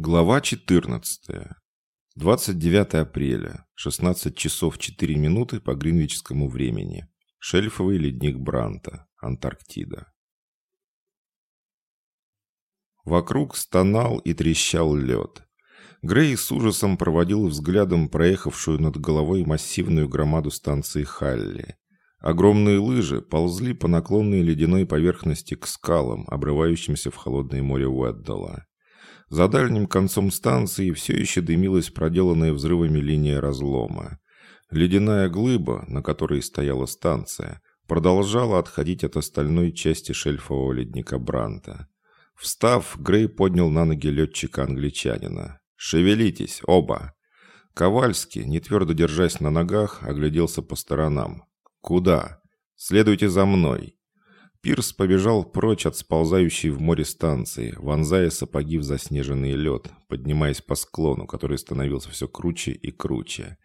Глава 14. 29 апреля, 16 часов 4 минуты по гринвичскому времени. Шельфовый ледник Бранта, Антарктида. Вокруг стонал и трещал лед. Грей с ужасом проводил взглядом проехавшую над головой массивную громаду станции Халли. Огромные лыжи ползли по наклонной ледяной поверхности к скалам, обрывающимся в холодное море Уэддала. За дальним концом станции все еще дымилась проделанная взрывами линия разлома. Ледяная глыба, на которой стояла станция, продолжала отходить от остальной части шельфового ледника Бранта. Встав, Грей поднял на ноги летчика-англичанина. «Шевелитесь, оба!» Ковальский, не твердо держась на ногах, огляделся по сторонам. «Куда?» «Следуйте за мной!» Пирс побежал прочь от сползающей в море станции, вонзая сапоги в заснеженный лед, поднимаясь по склону, который становился все круче и круче.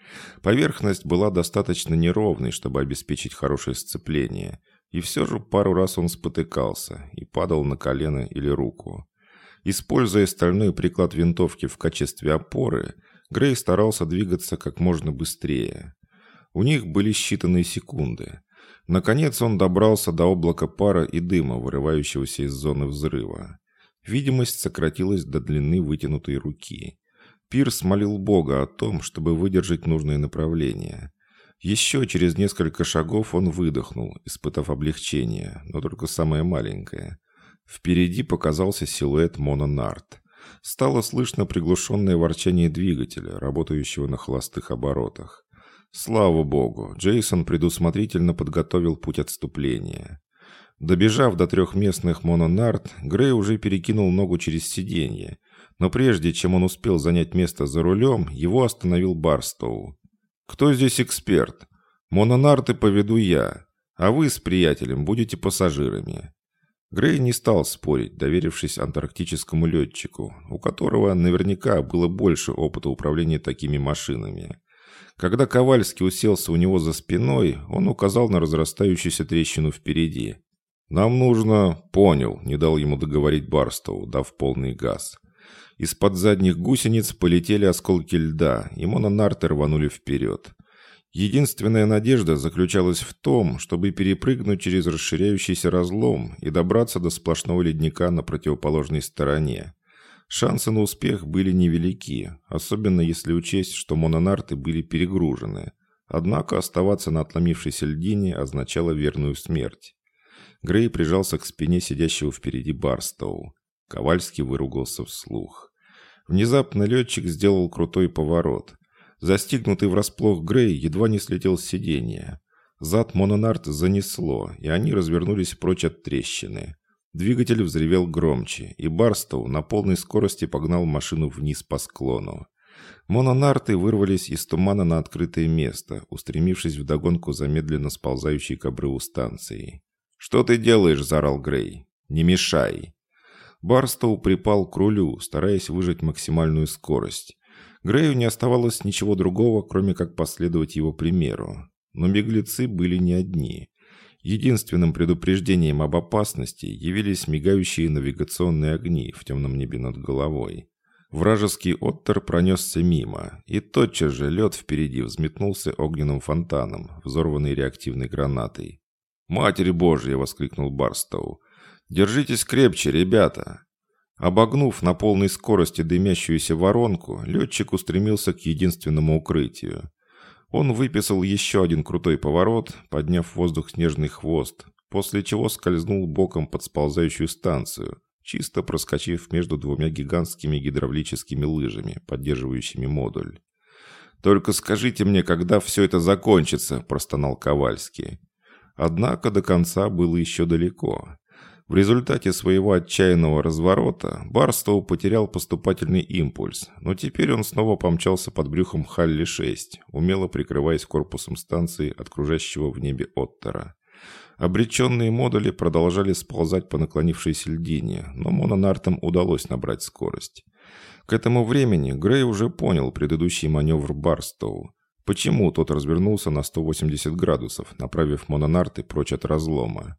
Поверхность была достаточно неровной, чтобы обеспечить хорошее сцепление, и все же пару раз он спотыкался и падал на колено или руку. Используя стальной приклад винтовки в качестве опоры, Грей старался двигаться как можно быстрее. У них были считанные секунды – Наконец он добрался до облака пара и дыма, вырывающегося из зоны взрыва. Видимость сократилась до длины вытянутой руки. Пирс молил Бога о том, чтобы выдержать нужное направление. Еще через несколько шагов он выдохнул, испытав облегчение, но только самое маленькое. Впереди показался силуэт мононарт. Стало слышно приглушенное ворчание двигателя, работающего на холостых оборотах. Слава богу, Джейсон предусмотрительно подготовил путь отступления. Добежав до трехместных мононард, Грей уже перекинул ногу через сиденье, но прежде чем он успел занять место за рулем, его остановил Барстоу. «Кто здесь эксперт? Мононарты поведу я, а вы с приятелем будете пассажирами». Грей не стал спорить, доверившись антарктическому летчику, у которого наверняка было больше опыта управления такими машинами. Когда Ковальский уселся у него за спиной, он указал на разрастающуюся трещину впереди. «Нам нужно...» «Понял», — не дал ему договорить Барстоу, дав полный газ. Из-под задних гусениц полетели осколки льда, и мононарты рванули вперед. Единственная надежда заключалась в том, чтобы перепрыгнуть через расширяющийся разлом и добраться до сплошного ледника на противоположной стороне. Шансы на успех были невелики, особенно если учесть, что мононарты были перегружены. Однако оставаться на отломившейся льдине означало верную смерть. Грей прижался к спине сидящего впереди Барстоу. Ковальский выругался вслух. Внезапно летчик сделал крутой поворот. Застигнутый врасплох Грей едва не слетел с сиденья. Зад мононарт занесло, и они развернулись прочь от трещины. Двигатель взревел громче, и Барстоу на полной скорости погнал машину вниз по склону. Мононарты вырвались из тумана на открытое место, устремившись вдогонку за медленно сползающей к обрыву станции. «Что ты делаешь?» – заорал Грей. «Не мешай!» Барстоу припал к рулю, стараясь выжать максимальную скорость. Грею не оставалось ничего другого, кроме как последовать его примеру. Но беглецы были не одни. Единственным предупреждением об опасности явились мигающие навигационные огни в темном небе над головой. Вражеский оттер пронесся мимо, и тотчас же лед впереди взметнулся огненным фонтаном, взорванный реактивной гранатой. «Матерь Божья!» — воскликнул Барстоу. «Держитесь крепче, ребята!» Обогнув на полной скорости дымящуюся воронку, летчик устремился к единственному укрытию. Он выписал еще один крутой поворот, подняв в воздух снежный хвост, после чего скользнул боком под сползающую станцию, чисто проскочив между двумя гигантскими гидравлическими лыжами, поддерживающими модуль. «Только скажите мне, когда все это закончится?» – простонал Ковальский. Однако до конца было еще далеко. В результате своего отчаянного разворота Барстоу потерял поступательный импульс, но теперь он снова помчался под брюхом Халли-6, умело прикрываясь корпусом станции от кружащего в небе Оттера. Обреченные модули продолжали сползать по наклонившейся льдине, но мононартам удалось набрать скорость. К этому времени Грей уже понял предыдущий маневр Барстоу. Почему тот развернулся на 180 градусов, направив мононарты прочь от разлома.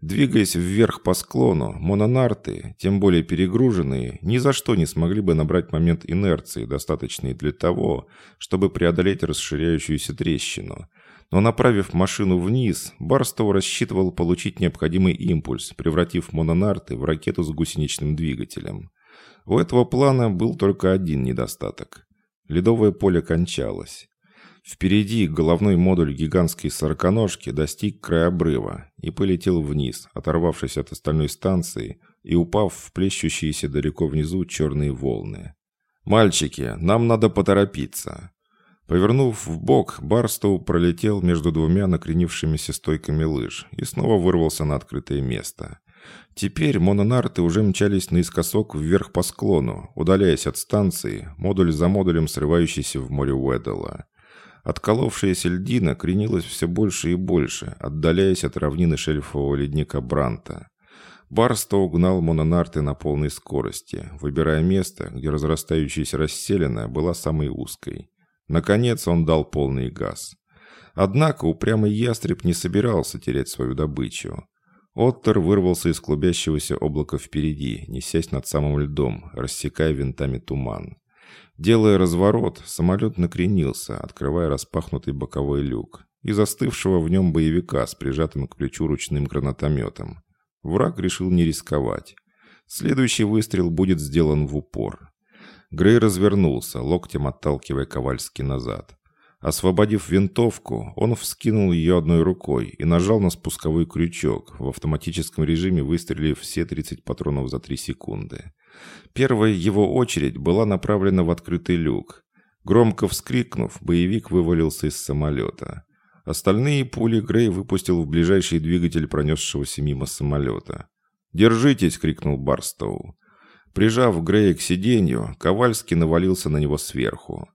Двигаясь вверх по склону, мононарты, тем более перегруженные, ни за что не смогли бы набрать момент инерции, достаточный для того, чтобы преодолеть расширяющуюся трещину. Но направив машину вниз, Барстоу рассчитывал получить необходимый импульс, превратив мононарты в ракету с гусеничным двигателем. У этого плана был только один недостаток. Ледовое поле кончалось. Впереди головной модуль гигантской сороконожки достиг края обрыва и полетел вниз, оторвавшись от остальной станции и упав в плещущиеся далеко внизу черные волны. «Мальчики, нам надо поторопиться!» Повернув в бок, Барстоу пролетел между двумя накренившимися стойками лыж и снова вырвался на открытое место. Теперь мононарты уже мчались наискосок вверх по склону, удаляясь от станции, модуль за модулем срывающийся в море Уэддала. Отколовшаяся льдина кренилась все больше и больше, отдаляясь от равнины шельфового ледника Бранта. Барстоу гнал мононарты на полной скорости, выбирая место, где разрастающаяся расселена была самой узкой. Наконец он дал полный газ. Однако упрямый ястреб не собирался терять свою добычу. Оттер вырвался из клубящегося облака впереди, несясь над самым льдом, рассекая винтами туман. Делая разворот, самолет накренился, открывая распахнутый боковой люк, и застывшего в нем боевика с прижатым к плечу ручным гранатометом. Враг решил не рисковать. Следующий выстрел будет сделан в упор. Грей развернулся, локтем отталкивая Ковальски назад. Освободив винтовку, он вскинул ее одной рукой и нажал на спусковой крючок, в автоматическом режиме выстрелив все 30 патронов за 3 секунды. Первая его очередь была направлена в открытый люк. Громко вскрикнув, боевик вывалился из самолета. Остальные пули Грей выпустил в ближайший двигатель пронесшегося мимо самолета. «Держитесь!» — крикнул Барстоу. Прижав Грея к сиденью, Ковальский навалился на него сверху.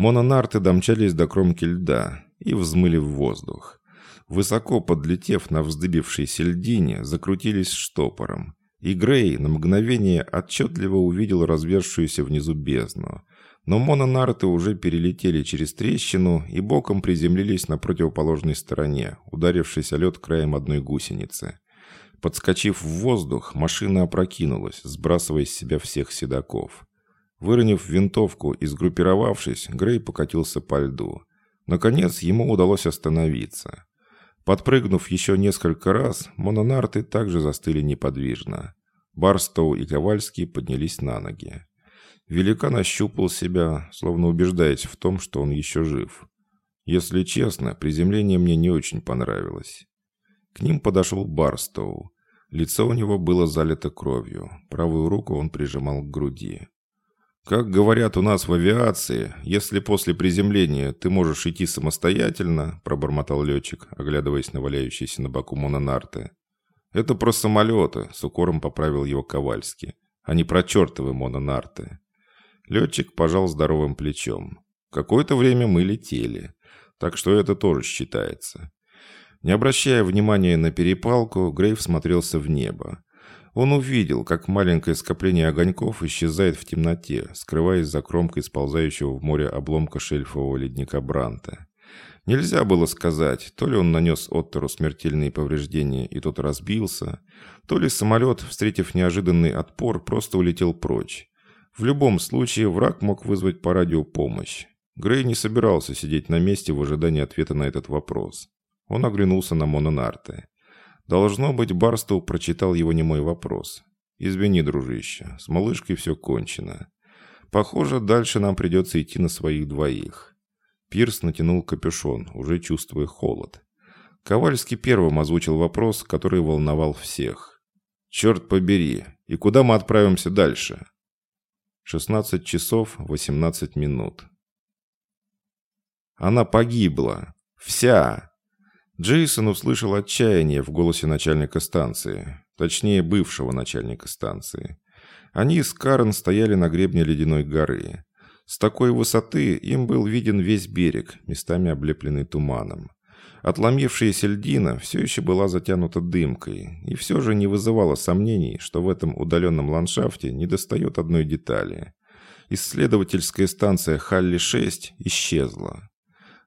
Мононарты домчались до кромки льда и взмыли в воздух. Высоко подлетев на вздыбившейся льдине, закрутились штопором. И Грей на мгновение отчетливо увидел развершуюся внизу бездну. Но мононарты уже перелетели через трещину и боком приземлились на противоположной стороне, ударившись о лед краем одной гусеницы. Подскочив в воздух, машина опрокинулась, сбрасывая с себя всех седаков. Выронив винтовку и сгруппировавшись, Грей покатился по льду. Наконец, ему удалось остановиться. Подпрыгнув еще несколько раз, мононарты также застыли неподвижно. Барстоу и Ковальский поднялись на ноги. Великан ощупал себя, словно убеждаясь в том, что он еще жив. Если честно, приземление мне не очень понравилось. К ним подошел Барстоу. Лицо у него было залито кровью. Правую руку он прижимал к груди. Как говорят у нас в авиации, если после приземления ты можешь идти самостоятельно, пробормотал летчик, оглядываясь на валяющиеся на боку мононарты. Это про самолеты, с укором поправил его Ковальский, а не про чертовы мононарты. Летчик пожал здоровым плечом. Какое-то время мы летели, так что это тоже считается. Не обращая внимания на перепалку, Грейв смотрелся в небо. Он увидел, как маленькое скопление огоньков исчезает в темноте, скрываясь за кромкой сползающего в море обломка шельфового ледника Бранта. Нельзя было сказать, то ли он нанес Оттеру смертельные повреждения и тот разбился, то ли самолет, встретив неожиданный отпор, просто улетел прочь. В любом случае враг мог вызвать по радио помощь. Грей не собирался сидеть на месте в ожидании ответа на этот вопрос. Он оглянулся на Мононарте. Должно быть, Барстоу прочитал его немой вопрос. «Извини, дружище, с малышкой все кончено. Похоже, дальше нам придется идти на своих двоих». Пирс натянул капюшон, уже чувствуя холод. Ковальский первым озвучил вопрос, который волновал всех. «Черт побери, и куда мы отправимся дальше?» 16 часов 18 минут. Она погибла. Вся. Джейсон услышал отчаяние в голосе начальника станции, точнее бывшего начальника станции. Они с Карен стояли на гребне ледяной горы. С такой высоты им был виден весь берег, местами облепленный туманом. Отломившаяся льдина все еще была затянута дымкой, и все же не вызывало сомнений, что в этом удаленном ландшафте недостает одной детали. Исследовательская станция Халли-6 исчезла.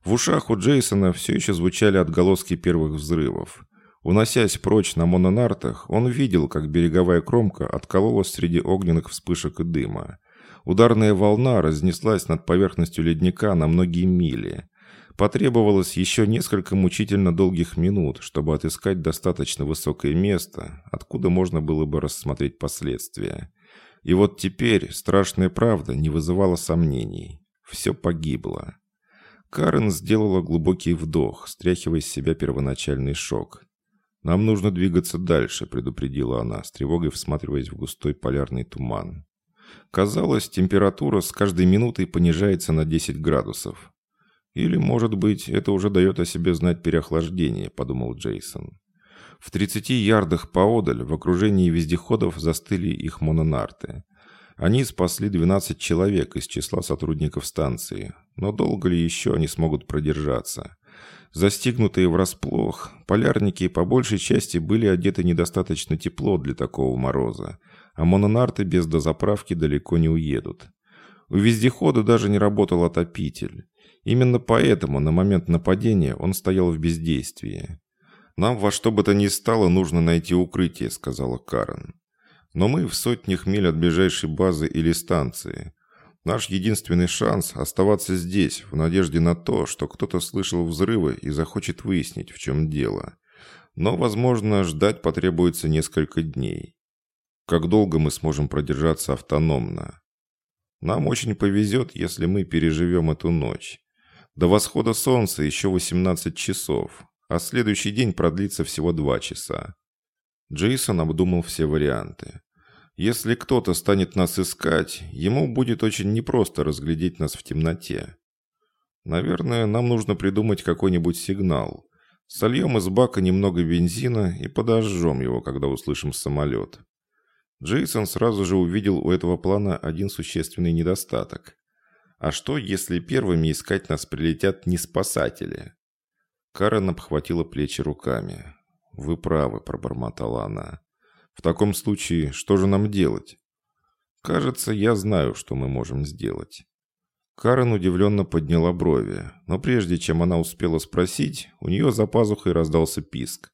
В ушах у Джейсона все еще звучали отголоски первых взрывов. Уносясь прочь на мононартах, он видел, как береговая кромка откололась среди огненных вспышек и дыма. Ударная волна разнеслась над поверхностью ледника на многие мили. Потребовалось еще несколько мучительно долгих минут, чтобы отыскать достаточно высокое место, откуда можно было бы рассмотреть последствия. И вот теперь страшная правда не вызывала сомнений. Все погибло. Карен сделала глубокий вдох, стряхивая с себя первоначальный шок. «Нам нужно двигаться дальше», — предупредила она, с тревогой всматриваясь в густой полярный туман. Казалось, температура с каждой минутой понижается на 10 градусов. «Или, может быть, это уже дает о себе знать переохлаждение», — подумал Джейсон. В 30 ярдах поодаль в окружении вездеходов застыли их мононарты. Они спасли 12 человек из числа сотрудников станции, но долго ли еще они смогут продержаться? Застигнутые врасплох, полярники по большей части были одеты недостаточно тепло для такого мороза, а мононарты без дозаправки далеко не уедут. У вездехода даже не работал отопитель. Именно поэтому на момент нападения он стоял в бездействии. «Нам во что бы то ни стало нужно найти укрытие», — сказала Карен. «Но мы в сотнях миль от ближайшей базы или станции. Наш единственный шанс – оставаться здесь, в надежде на то, что кто-то слышал взрывы и захочет выяснить, в чем дело. Но, возможно, ждать потребуется несколько дней. Как долго мы сможем продержаться автономно? Нам очень повезет, если мы переживем эту ночь. До восхода солнца еще 18 часов, а следующий день продлится всего 2 часа. Джейсон обдумал все варианты. Если кто-то станет нас искать, ему будет очень непросто разглядеть нас в темноте. Наверное, нам нужно придумать какой-нибудь сигнал. Сольем из бака немного бензина и подожжем его, когда услышим самолет. Джейсон сразу же увидел у этого плана один существенный недостаток. А что, если первыми искать нас прилетят не спасатели? Карен обхватила плечи руками. «Вы правы», — пробормотала она. В таком случае, что же нам делать? Кажется, я знаю, что мы можем сделать. Карен удивленно подняла брови, но прежде чем она успела спросить, у нее за пазухой раздался писк.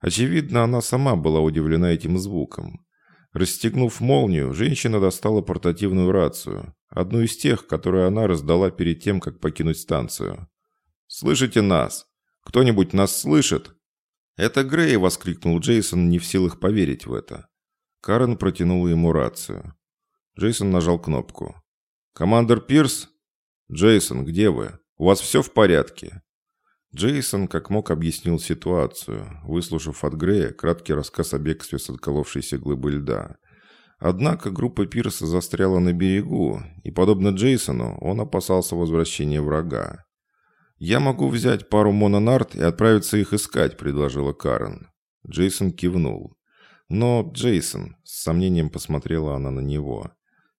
Очевидно, она сама была удивлена этим звуком. Расстегнув молнию, женщина достала портативную рацию, одну из тех, которые она раздала перед тем, как покинуть станцию. «Слышите нас? Кто-нибудь нас слышит?» «Это Грей!» – воскликнул Джейсон, не в силах поверить в это. Карен протянула ему рацию. Джейсон нажал кнопку. «Командер Пирс?» «Джейсон, где вы? У вас все в порядке?» Джейсон как мог объяснил ситуацию, выслушав от Грея краткий рассказ о бегстве с отколовшейся глыбы льда. Однако группа Пирса застряла на берегу, и, подобно Джейсону, он опасался возвращения врага. «Я могу взять пару мононарт и отправиться их искать», — предложила Карен. Джейсон кивнул. «Но, Джейсон», — с сомнением посмотрела она на него,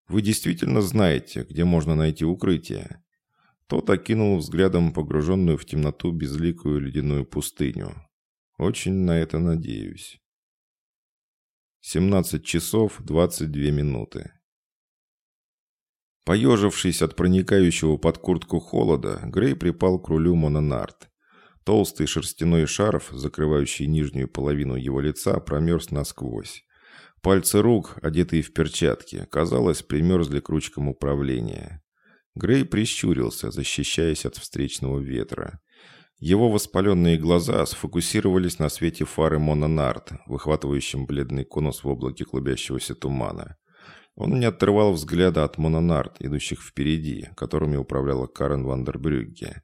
«вы действительно знаете, где можно найти укрытие?» Тот окинул взглядом погруженную в темноту безликую ледяную пустыню. «Очень на это надеюсь». 17 часов 22 минуты. Поежившись от проникающего под куртку холода, Грей припал к рулю мононарт. Толстый шерстяной шарф, закрывающий нижнюю половину его лица, промерз насквозь. Пальцы рук, одетые в перчатки, казалось, примерзли к ручкам управления. Грей прищурился, защищаясь от встречного ветра. Его воспаленные глаза сфокусировались на свете фары мононарт, выхватывающем бледный конус в облаке клубящегося тумана. Он не отрывал взгляда от мононарт, идущих впереди, которыми управляла Карен Вандербрюгге.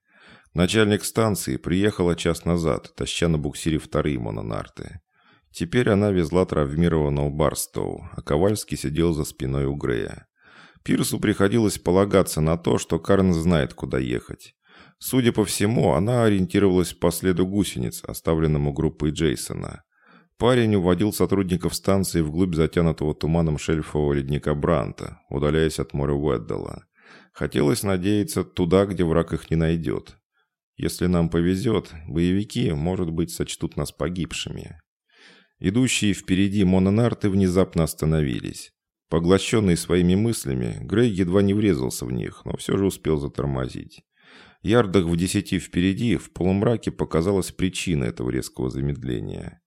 Начальник станции приехала час назад, таща на буксире вторые мононарты. Теперь она везла травмированного Барстоу, а Ковальский сидел за спиной у Грея. Пирсу приходилось полагаться на то, что Карен знает, куда ехать. Судя по всему, она ориентировалась по следу гусениц, оставленному группой Джейсона. Парень уводил сотрудников станции вглубь затянутого туманом шельфового ледника Бранта, удаляясь от моря Уэддала. Хотелось надеяться туда, где враг их не найдет. Если нам повезет, боевики, может быть, сочтут нас погибшими. Идущие впереди мононарты внезапно остановились. Поглощенный своими мыслями, Грей едва не врезался в них, но все же успел затормозить. Ярдах в десяти впереди в полумраке показалась причина этого резкого замедления.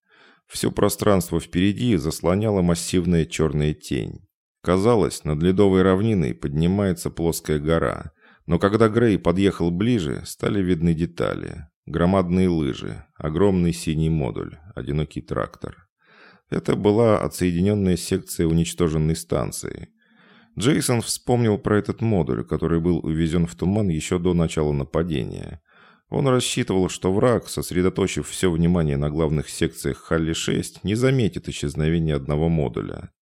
Все пространство впереди заслоняла массивная черная тень. Казалось, над ледовой равниной поднимается плоская гора, но когда Грей подъехал ближе, стали видны детали. Громадные лыжи, огромный синий модуль, одинокий трактор. Это была отсоединенная секция уничтоженной станции – Джейсон вспомнил про этот модуль, который был увезен в туман еще до начала нападения. Он рассчитывал, что враг, сосредоточив все внимание на главных секциях Халли-6, не заметит исчезновения одного модуля.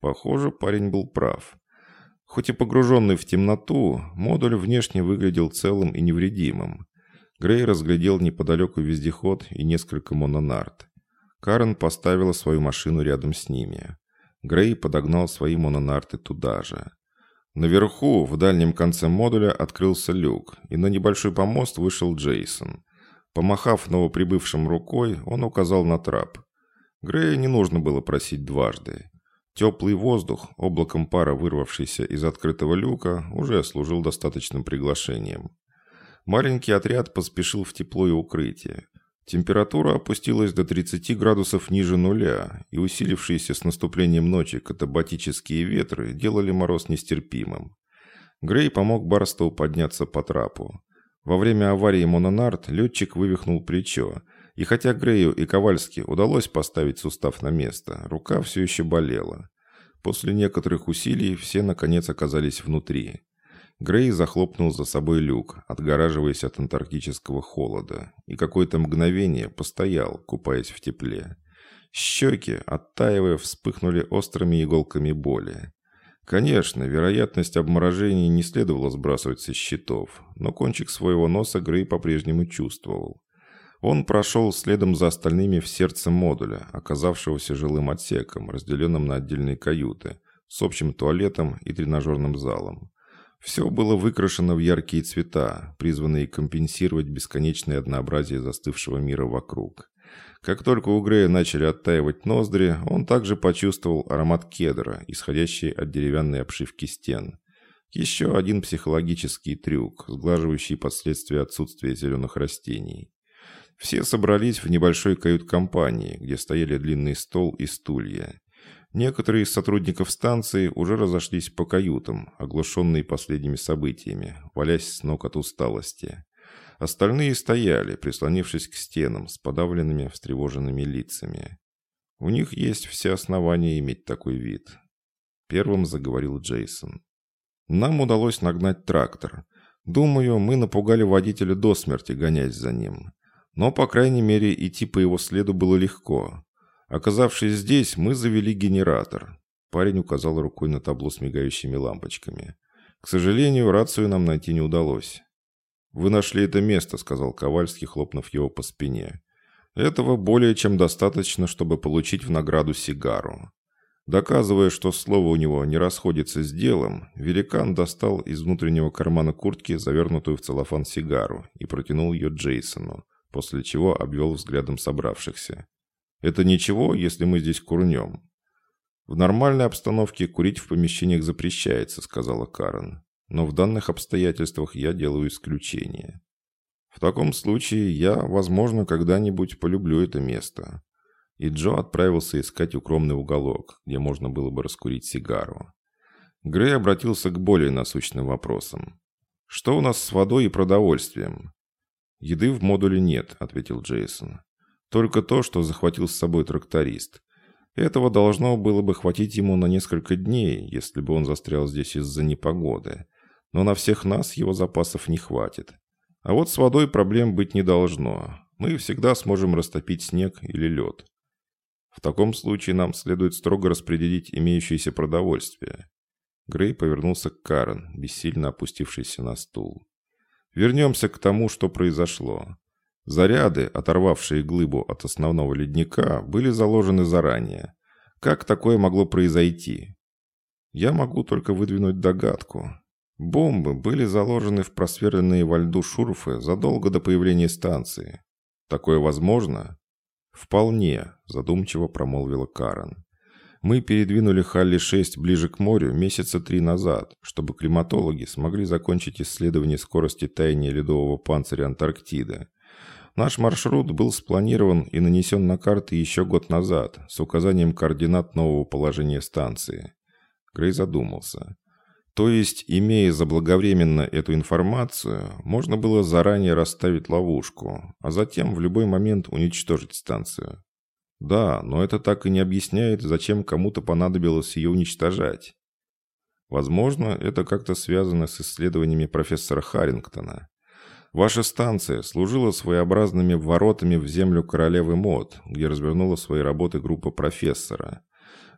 Похоже, парень был прав. Хоть и погруженный в темноту, модуль внешне выглядел целым и невредимым. Грей разглядел неподалеку вездеход и несколько мононард. Карен поставила свою машину рядом с ними. Грей подогнал свои мононарты туда же. Наверху, в дальнем конце модуля, открылся люк, и на небольшой помост вышел Джейсон. Помахав новоприбывшим рукой, он указал на трап. Грея не нужно было просить дважды. Теплый воздух, облаком пара, вырвавшийся из открытого люка, уже служил достаточным приглашением. Маленький отряд поспешил в тепло и укрытие. Температура опустилась до 30 градусов ниже нуля, и усилившиеся с наступлением ночи катабатические ветры делали мороз нестерпимым. Грей помог Барстоу подняться по трапу. Во время аварии Мононард летчик вывихнул плечо, и хотя Грею и Ковальски удалось поставить сустав на место, рука все еще болела. После некоторых усилий все наконец оказались внутри. Грей захлопнул за собой люк, отгораживаясь от антарктического холода, и какое-то мгновение постоял, купаясь в тепле. Щеки, оттаивая, вспыхнули острыми иголками боли. Конечно, вероятность обморожения не следовало сбрасывать со счетов, но кончик своего носа Грей по-прежнему чувствовал. Он прошел следом за остальными в сердце модуля, оказавшегося жилым отсеком, разделенным на отдельные каюты, с общим туалетом и тренажерным залом. Все было выкрашено в яркие цвета, призванные компенсировать бесконечное однообразие застывшего мира вокруг. Как только у Грея начали оттаивать ноздри, он также почувствовал аромат кедра, исходящий от деревянной обшивки стен. Еще один психологический трюк, сглаживающий последствия отсутствия зеленых растений. Все собрались в небольшой кают-компании, где стояли длинный стол и стулья. Некоторые из сотрудников станции уже разошлись по каютам, оглушенные последними событиями, валясь с ног от усталости. Остальные стояли, прислонившись к стенам с подавленными, встревоженными лицами. У них есть все основания иметь такой вид. Первым заговорил Джейсон. Нам удалось нагнать трактор. Думаю, мы напугали водителя до смерти, гонясь за ним. Но, по крайней мере, идти по его следу было легко. Оказавшись здесь, мы завели генератор. Парень указал рукой на табло с мигающими лампочками. К сожалению, рацию нам найти не удалось. «Вы нашли это место», — сказал Ковальский, хлопнув его по спине. «Этого более чем достаточно, чтобы получить в награду сигару». Доказывая, что слово у него не расходится с делом, великан достал из внутреннего кармана куртки завернутую в целлофан сигару и протянул ее Джейсону, после чего обвел взглядом собравшихся. Это ничего, если мы здесь курнем. В нормальной обстановке курить в помещениях запрещается, сказала Карен. Но в данных обстоятельствах я делаю исключение. В таком случае я, возможно, когда-нибудь полюблю это место. И Джо отправился искать укромный уголок, где можно было бы раскурить сигару. Грей обратился к более насущным вопросам. «Что у нас с водой и продовольствием?» «Еды в модуле нет», — ответил Джейсон. Только то, что захватил с собой тракторист. Этого должно было бы хватить ему на несколько дней, если бы он застрял здесь из-за непогоды. Но на всех нас его запасов не хватит. А вот с водой проблем быть не должно. Мы всегда сможем растопить снег или лед. В таком случае нам следует строго распределить имеющееся продовольствие. Грей повернулся к Карен, бессильно опустившийся на стул. Вернемся к тому, что произошло. Заряды, оторвавшие глыбу от основного ледника, были заложены заранее. Как такое могло произойти? Я могу только выдвинуть догадку. Бомбы были заложены в просверленные во льду шурфы задолго до появления станции. Такое возможно? Вполне, задумчиво промолвила Карен. Мы передвинули Халли-6 ближе к морю месяца три назад, чтобы климатологи смогли закончить исследование скорости таяния ледового панциря Антарктиды. Наш маршрут был спланирован и нанесен на карты еще год назад с указанием координат нового положения станции. Грей задумался. То есть, имея заблаговременно эту информацию, можно было заранее расставить ловушку, а затем в любой момент уничтожить станцию. Да, но это так и не объясняет, зачем кому-то понадобилось ее уничтожать. Возможно, это как-то связано с исследованиями профессора Харрингтона. Ваша станция служила своеобразными воротами в землю королевы Мод, где развернула свои работы группа профессора.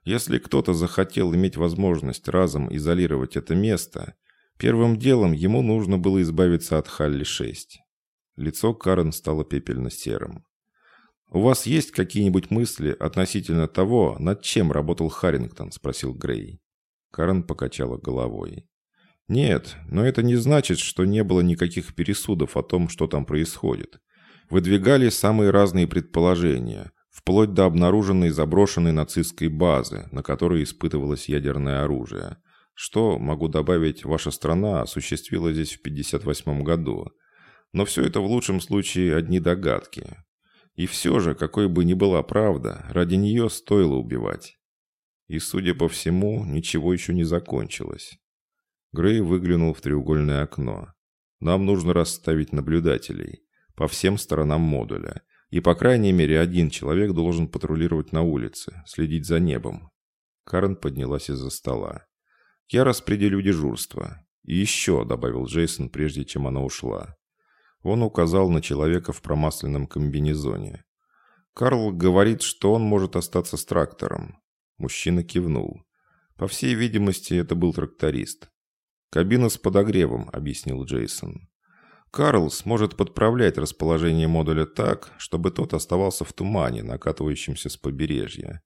Если кто-то захотел иметь возможность разом изолировать это место, первым делом ему нужно было избавиться от Халли-6. Лицо Карен стало пепельно-серым. «У вас есть какие-нибудь мысли относительно того, над чем работал Харрингтон?» – спросил Грей. Карен покачала головой. Нет, но это не значит, что не было никаких пересудов о том, что там происходит. Выдвигали самые разные предположения, вплоть до обнаруженной заброшенной нацистской базы, на которой испытывалось ядерное оружие. Что, могу добавить, ваша страна осуществила здесь в 1958 году. Но все это в лучшем случае одни догадки. И все же, какой бы ни была правда, ради нее стоило убивать. И, судя по всему, ничего еще не закончилось. Грей выглянул в треугольное окно. «Нам нужно расставить наблюдателей по всем сторонам модуля, и по крайней мере один человек должен патрулировать на улице, следить за небом». Карен поднялась из-за стола. «Я распределю дежурство. И еще», — добавил Джейсон, прежде чем она ушла. Он указал на человека в промасленном комбинезоне. «Карл говорит, что он может остаться с трактором». Мужчина кивнул. По всей видимости, это был тракторист. «Кабина с подогревом», — объяснил Джейсон. «Карл сможет подправлять расположение модуля так, чтобы тот оставался в тумане, накатывающемся с побережья.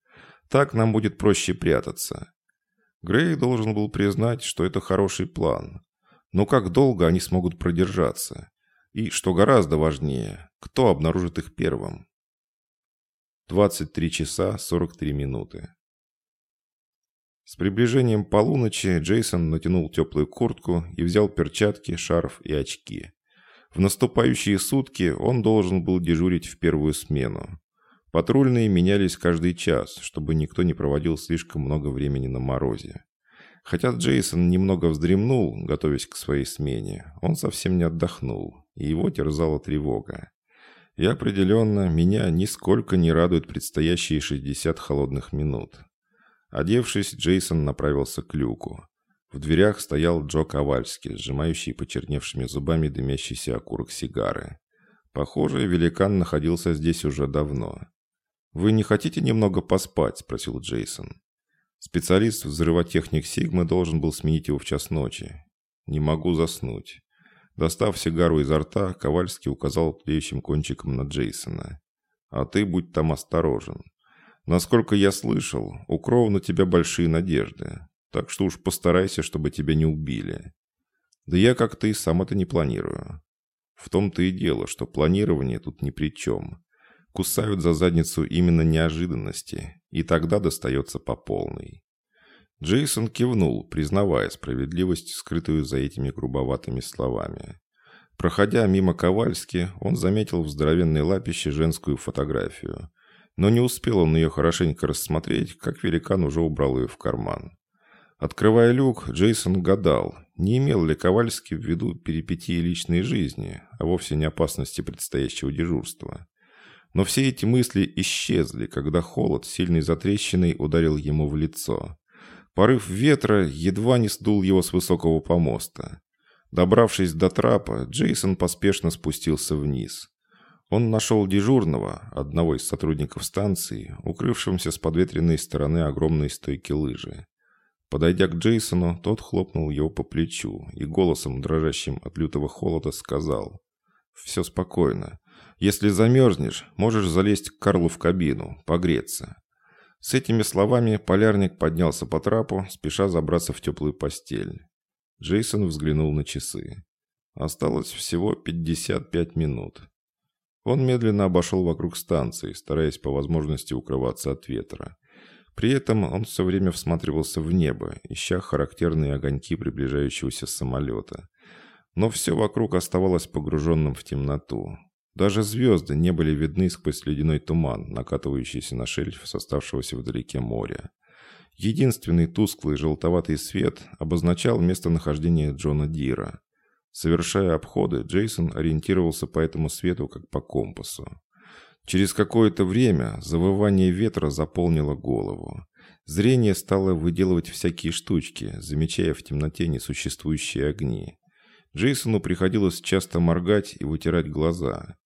Так нам будет проще прятаться». Грей должен был признать, что это хороший план. Но как долго они смогут продержаться? И, что гораздо важнее, кто обнаружит их первым? 23 часа 43 минуты. С приближением полуночи Джейсон натянул теплую куртку и взял перчатки, шарф и очки. В наступающие сутки он должен был дежурить в первую смену. Патрульные менялись каждый час, чтобы никто не проводил слишком много времени на морозе. Хотя Джейсон немного вздремнул, готовясь к своей смене, он совсем не отдохнул, и его терзала тревога. И определенно, меня нисколько не радует предстоящие 60 холодных минут. Одевшись, Джейсон направился к люку. В дверях стоял Джо Ковальский, сжимающий почерневшими зубами дымящийся окурок сигары. Похоже, великан находился здесь уже давно. «Вы не хотите немного поспать?» – спросил Джейсон. Специалист-взрывотехник Сигмы должен был сменить его в час ночи. «Не могу заснуть». Достав сигару изо рта, Ковальский указал тлеющим кончиком на Джейсона. «А ты будь там осторожен. Насколько я слышал, у Кроу на тебя большие надежды. Так что уж постарайся, чтобы тебя не убили. Да я как-то и сам это не планирую. В том-то и дело, что планирование тут ни при чем. Кусают за задницу именно неожиданности, и тогда достается по полной. Джейсон кивнул, признавая справедливость, скрытую за этими грубоватыми словами. Проходя мимо Ковальски, он заметил в здоровенной лапище женскую фотографию – но не успел он ее хорошенько рассмотреть, как великан уже убрал ее в карман. Открывая люк, Джейсон гадал, не имел ли Ковальский в виду перипетии личной жизни, а вовсе не опасности предстоящего дежурства. Но все эти мысли исчезли, когда холод, сильной затрещиной, ударил ему в лицо. Порыв ветра едва не сдул его с высокого помоста. Добравшись до трапа, Джейсон поспешно спустился вниз. Он нашел дежурного, одного из сотрудников станции, укрывшимся с подветренной стороны огромной стойки лыжи. Подойдя к Джейсону, тот хлопнул его по плечу и голосом, дрожащим от лютого холода, сказал «Все спокойно. Если замерзнешь, можешь залезть к Карлу в кабину, погреться». С этими словами полярник поднялся по трапу, спеша забраться в теплую постель. Джейсон взглянул на часы. Осталось всего 55 минут. Он медленно обошел вокруг станции, стараясь по возможности укрываться от ветра. При этом он все время всматривался в небо, ища характерные огоньки приближающегося самолета. Но все вокруг оставалось погруженным в темноту. Даже звезды не были видны сквозь ледяной туман, накатывающийся на шельф с оставшегося вдалеке моря. Единственный тусклый желтоватый свет обозначал местонахождение Джона Дира. Совершая обходы, Джейсон ориентировался по этому свету как по компасу. Через какое-то время завывание ветра заполнило голову. Зрение стало выделывать всякие штучки, замечая в темноте несуществующие огни. Джейсону приходилось часто моргать и вытирать глаза.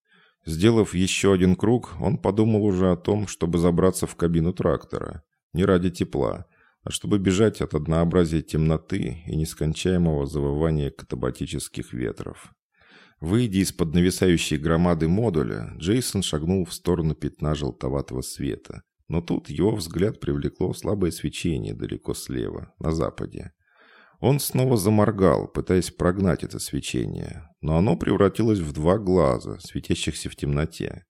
Сделав еще один круг, он подумал уже о том, чтобы забраться в кабину трактора. Не ради тепла, а чтобы бежать от однообразия темноты и нескончаемого завывания катабатических ветров. Выйдя из-под нависающей громады модуля, Джейсон шагнул в сторону пятна желтоватого света. Но тут его взгляд привлекло слабое свечение далеко слева, на западе. Он снова заморгал, пытаясь прогнать это свечение, но оно превратилось в два глаза, светящихся в темноте.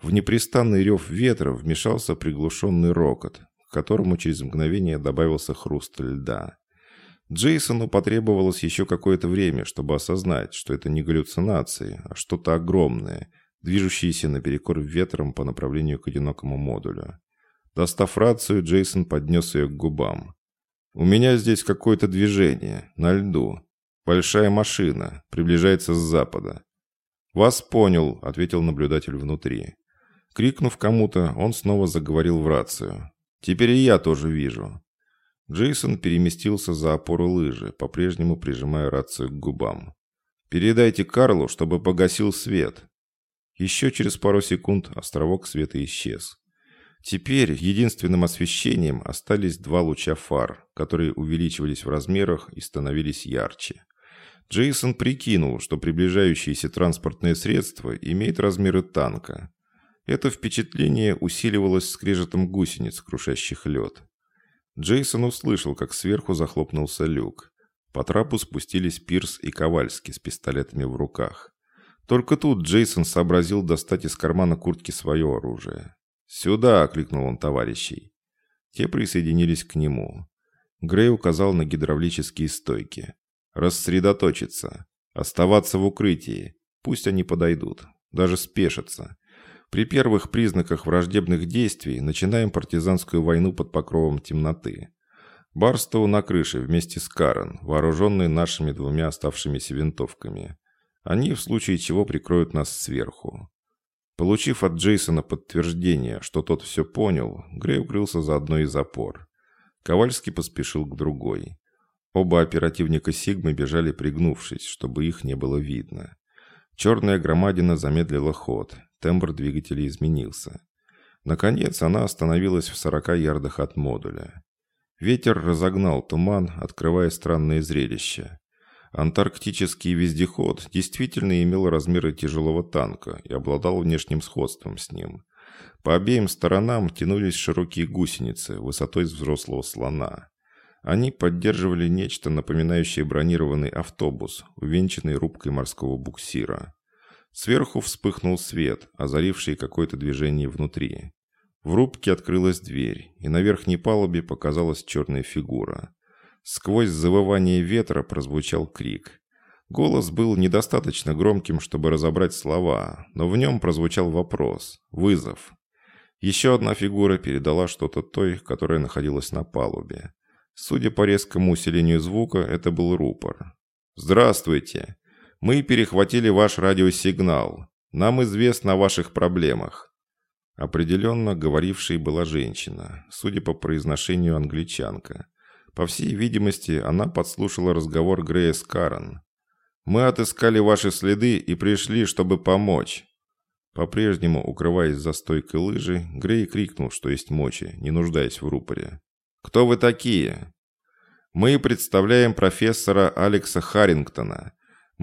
В непрестанный рев ветра вмешался приглушенный рокот, которому через мгновение добавился хруст льда. Джейсону потребовалось еще какое-то время, чтобы осознать, что это не галлюцинации, а что-то огромное, движущееся наперекор ветром по направлению к одинокому модулю. Достав рацию, Джейсон поднес ее к губам. «У меня здесь какое-то движение, на льду. Большая машина, приближается с запада». «Вас понял», — ответил наблюдатель внутри. Крикнув кому-то, он снова заговорил в рацию. «Теперь и я тоже вижу. Джейсон переместился за опору лыжи, по-прежнему прижимая рацию к губам. «Передайте Карлу, чтобы погасил свет». Еще через пару секунд островок света исчез. Теперь единственным освещением остались два луча фар, которые увеличивались в размерах и становились ярче. Джейсон прикинул, что приближающееся транспортное средство имеет размеры танка. Это впечатление усиливалось скрежетом гусениц, крушащих лед. Джейсон услышал, как сверху захлопнулся люк. По трапу спустились Пирс и Ковальский с пистолетами в руках. Только тут Джейсон сообразил достать из кармана куртки свое оружие. «Сюда!» – окликнул он товарищей. Те присоединились к нему. Грей указал на гидравлические стойки. «Рассредоточиться. Оставаться в укрытии. Пусть они подойдут. Даже спешатся. При первых признаках враждебных действий начинаем партизанскую войну под покровом темноты. Барстоу на крыше вместе с Карен, вооруженный нашими двумя оставшимися винтовками. Они в случае чего прикроют нас сверху. Получив от Джейсона подтверждение, что тот все понял, Грей укрылся за одной из опор. Ковальский поспешил к другой. Оба оперативника Сигмы бежали пригнувшись, чтобы их не было видно. Черная громадина замедлила ход, тембр двигателя изменился. Наконец она остановилась в 40 ярдах от модуля. Ветер разогнал туман, открывая странное зрелище. Антарктический вездеход действительно имел размеры тяжелого танка и обладал внешним сходством с ним. По обеим сторонам тянулись широкие гусеницы высотой с взрослого слона. Они поддерживали нечто напоминающее бронированный автобус, увенчанный рубкой морского буксира. Сверху вспыхнул свет, озаривший какое-то движение внутри. В рубке открылась дверь, и на верхней палубе показалась черная фигура. Сквозь завывание ветра прозвучал крик. Голос был недостаточно громким, чтобы разобрать слова, но в нем прозвучал вопрос, вызов. Еще одна фигура передала что-то той, которая находилась на палубе. Судя по резкому усилению звука, это был рупор. «Здравствуйте! Мы перехватили ваш радиосигнал. Нам известно о ваших проблемах». Определенно, говорившей была женщина, судя по произношению англичанка. По всей видимости, она подслушала разговор Грея с Карен. «Мы отыскали ваши следы и пришли, чтобы помочь». По-прежнему, укрываясь за стойкой лыжи, Грей крикнул, что есть мочи, не нуждаясь в рупоре. «Кто вы такие?» «Мы представляем профессора Алекса Харрингтона.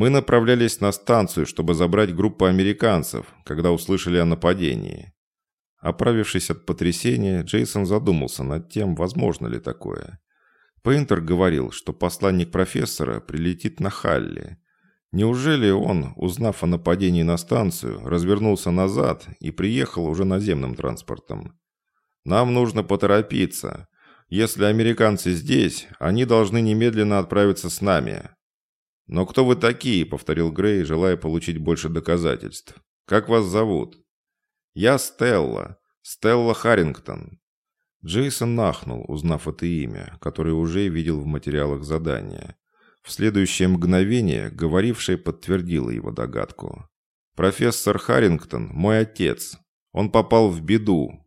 Мы направлялись на станцию, чтобы забрать группу американцев, когда услышали о нападении. Оправившись от потрясения, Джейсон задумался над тем, возможно ли такое. Пейнтер говорил, что посланник профессора прилетит на Халли. Неужели он, узнав о нападении на станцию, развернулся назад и приехал уже наземным транспортом? Нам нужно поторопиться. Если американцы здесь, они должны немедленно отправиться с нами». «Но кто вы такие?» — повторил Грей, желая получить больше доказательств. «Как вас зовут?» «Я Стелла. Стелла Харрингтон». Джейсон нахнул, узнав это имя, которое уже видел в материалах задания. В следующее мгновение говорившая подтвердила его догадку. «Профессор Харрингтон – мой отец. Он попал в беду.